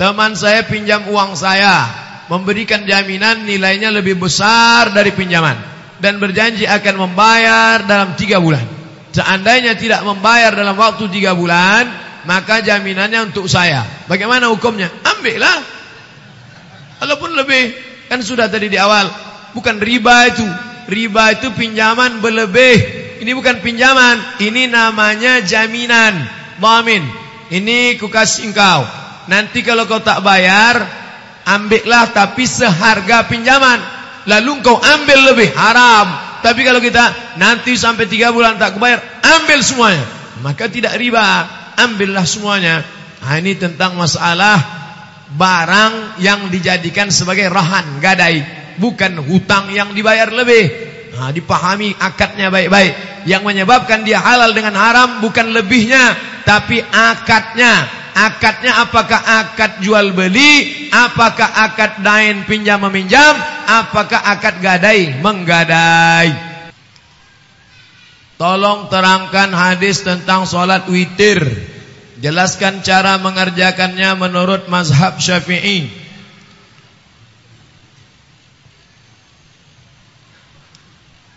Teman saya pinjam uang saya, memberikan jaminan nilainya lebih besar dari pinjaman dan berjanji akan membayar dalam tiga bulan. Seandainya tidak membayar dalam waktu tiga bulan, maka jaminannya untuk saya. Bagaimana hukumnya? Ambillah. Walaupun lebih, kan sudah tadi di awal, bukan riba itu. Riba itu pinjaman berlebih. Ini bukan pinjaman, ini namanya jaminan, dhamin. Ini ku kasih engkau. Nanti kalau kau tak bayar, ambillah tapi seharga pinjaman. Lalu kau ambil lebih haram. Tapi kalau kita nanti sampai tiga bulan tak bayar, ambil semuanya. Maka tidak riba, ambillah semuanya. Nah, ini tentang masalah barang yang dijadikan sebagai rahan gadai, bukan hutang yang dibayar lebih. Ha, dipahami akadnya baik-baik. Yang menyebabkan dia halal dengan haram bukan lebihnya, tapi akadnya. Akadnya apakah akad jual beli, apakah akad dain pinjam meminjam, apakah akad gadai menggadai. Tolong terangkan hadis tentang solat witir. Jelaskan cara mengerjakannya menurut mazhab syafi'i.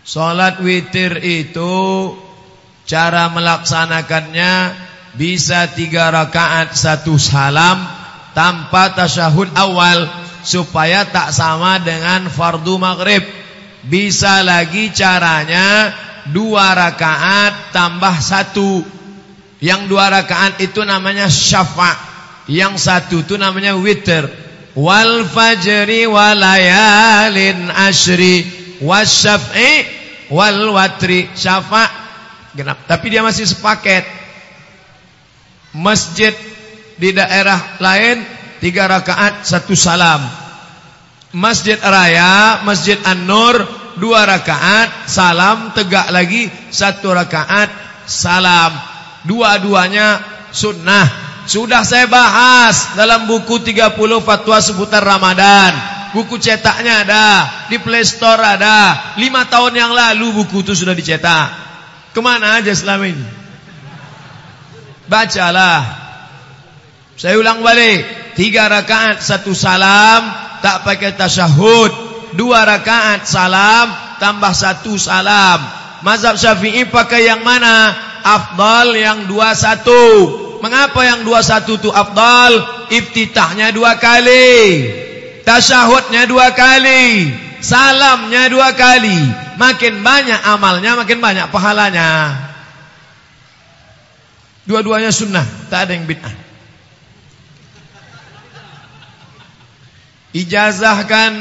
Salat witir itu cara melaksanakannya bisa tiga rakaat satu salam tanpa tasyahud awal supaya tak sama dengan fardu maghrib. Bisa lagi caranya dua rakaat tambah satu. Yang dua rakaat itu namanya syafa. Yang satu itu namanya witir. Wal fajri walayalin ashri wasyaf'i wal watri syafa' genap tapi dia masih sepaket masjid di daerah lain tiga rakaat satu salam masjid raya masjid an-nur dua rakaat salam tegak lagi satu rakaat salam dua-duanya sunnah sudah saya bahas dalam buku 30 fatwa seputar Ramadan Buku cetaknya ada, di Play Store ada. Lima tahun yang lalu buku itu sudah dicetak. Kemana aja selama ini? Bacalah. Saya ulang balik. Tiga rakaat, satu salam, tak pakai tasyahud. Dua rakaat, salam, tambah satu salam. Mazhab syafi'i pakai yang mana? Afdal yang dua satu. Mengapa yang dua satu itu afdal? Iftitahnya dua kali. Tasyahudnya dua kali Salamnya dua kali Makin banyak amalnya Makin banyak pahalanya Dua-duanya sunnah. Tak ada yang bid'ah. Ijazahkan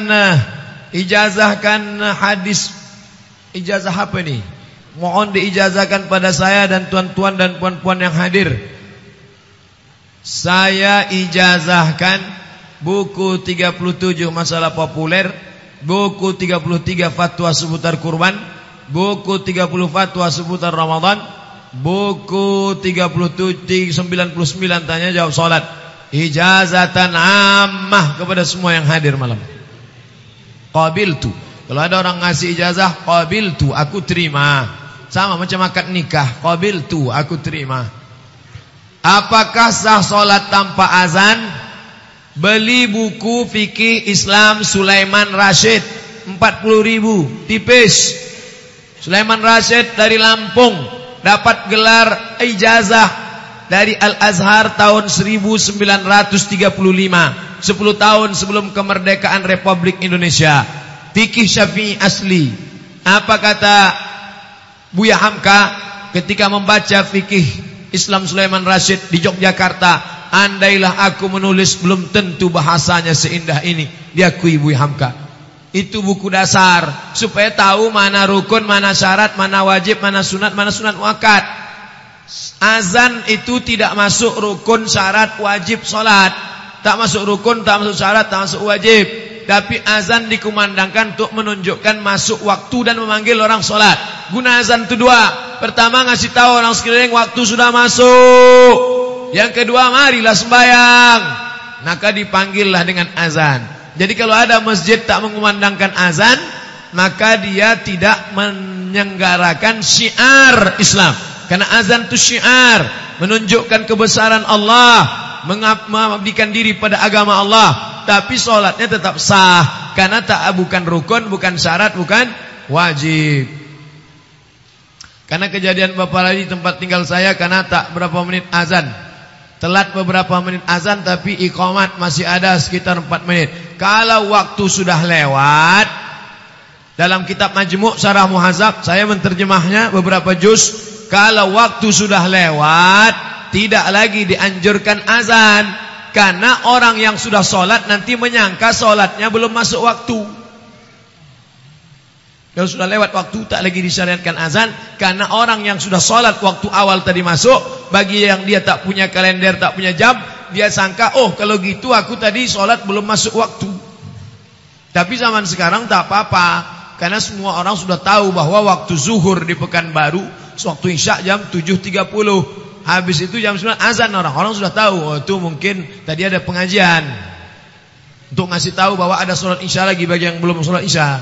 Ijazahkan hadis. Ijazah apa ini Mohon diijazahkan pada saya Dan tuan-tuan dan puan-puan yang hadir. Saya ijazahkan buku 37 masalah populer, buku 33 fatwa seputar kurban, buku 30 fatwa seputar Ramadan, buku 37 99 tanya jawab salat. Ijazatan ammah kepada semua yang hadir malam. Qabiltu. Kalau ada orang ngasih ijazah, qabiltu, aku terima. Sama macam akad nikah, qabiltu, aku terima. Apakah sah solat tanpa azan? Beli buku fikih Islam Sulaiman Rashid 40 ribu Tipis Sulaiman Rashid dari Lampung Dapat gelar ijazah Dari Al-Azhar tahun 1935 10 tahun sebelum kemerdekaan Republik Indonesia. Fikih syafi'i asli. Apa kata Buya Hamka Ketika membaca fikih Islam Sulaiman Rashid di Yogyakarta Andailah aku menulis belum tentu bahasanya seindah ini Diakui Ibu Hamka Itu buku dasar. Supaya tahu mana rukun, mana syarat, mana wajib, mana sunat, mana sunat wakat Azan itu tidak masuk rukun, syarat, wajib, solat Tak masuk rukun, tak masuk syarat, tak masuk wajib. Tapi azan dikumandangkan untuk menunjukkan masuk waktu dan memanggil orang solat Guna azan itu dua. Pertama ngasih tahu orang sekeliling waktu sudah masuk. Yang kedua marilah sembahyang. Maka dipanggillah dengan azan. Jadi kalau ada masjid tak mengumandangkan azan, maka dia tidak menyenggarakan syiar Islam. Karena azan itu syiar, menunjukkan kebesaran Allah, mengabdikan diri pada agama Allah, tapi solatnya tetap sah karena tak bukan rukun, bukan syarat, bukan wajib. Karena kejadian Bapak lagi tempat tinggal saya karena tak berapa menit azan. Telat beberapa menit azan tapi iqamat masih ada sekitar 4 menit. Kalau waktu sudah lewat dalam kitab Majmu' Syarah Muhazab saya menterjemahnya beberapa juz. Kalau waktu sudah lewat tidak lagi dianjurkan azan. Karena orang yang sudah solat nanti menyangka solatnya belum masuk waktu. Kalau sudah lewat waktu tak lagi disyariatkan azan. Karena orang yang sudah solat waktu awal tadi masuk bagi yang dia tak punya kalender tak punya jam dia sangka oh kalau gitu aku tadi solat belum masuk waktu. Tapi zaman sekarang tak apa-apa. Karena semua orang sudah tahu bahwa waktu zuhur di Pekanbaru waktu isya jam 7.30 habis itu jam 9 azan orang. Orang sudah tahu oh itu mungkin tadi ada pengajian. Untuk ngasih tahu bahwa ada solat isya lagi bagi yang belum solat isya.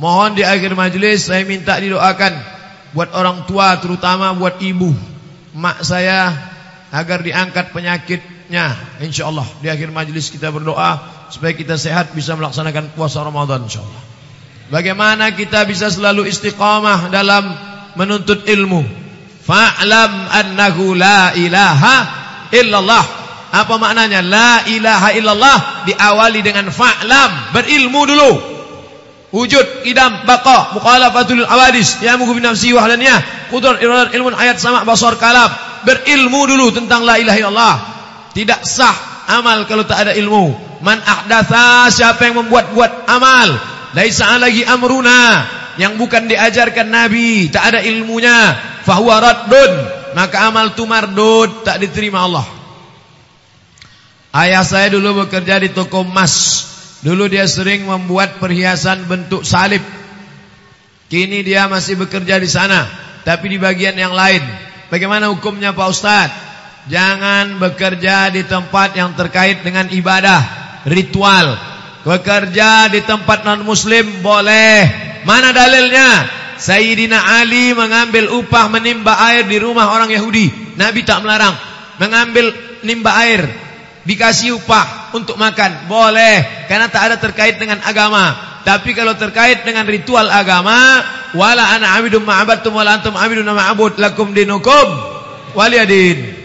Mohon di akhir majlis saya minta didoakan buat orang tua terutama buat ibu. Mak saya agar diangkat penyakitnya insyaallah di akhir majlis kita berdoa supaya kita sehat bisa melaksanakan puasa Ramadan insyaallah. Bagaimana kita bisa selalu istiqamah dalam menuntut ilmu? Fa'lam annahu la ilaha illallah. Apa maknanya la ilaha illallah diawali dengan fa'lam berilmu dulu. Wujud, idam, baqa, mukhalafatul awadis Ya mugu bin nafsi wa halaniyah Qudrat iradat ilmun ayat sama basar kalab Berilmu dulu tentang la ilaha illallah. Tidak sah amal kalau tak ada ilmu. Man ahdatha siapa yang membuat-buat amal? Laisa lagi amruna. Yang bukan diajarkan Nabi Tak ada ilmunya. Fahuwa raddun. Maka amal tu mardud Tak diterima Allah. Ayah saya dulu bekerja di toko emas. Dulu dia sering membuat perhiasan bentuk salib. Kini dia masih bekerja di sana, tapi di bagian yang lain. Bagaimana hukumnya Pak Ustaz? Jangan bekerja di tempat yang terkait dengan ibadah, ritual. Bekerja di tempat non-muslim boleh. Mana dalilnya? Sayyidina Ali mengambil upah menimba air di rumah orang Yahudi. Nabi tak melarang. Mengambil nimba air dikasih upah untuk makan boleh karena tak ada terkait dengan agama tapi kalau terkait dengan ritual agama wala ana abidum ma'abadtum wala antum abidun ma'abud lakum dinukum waliyadin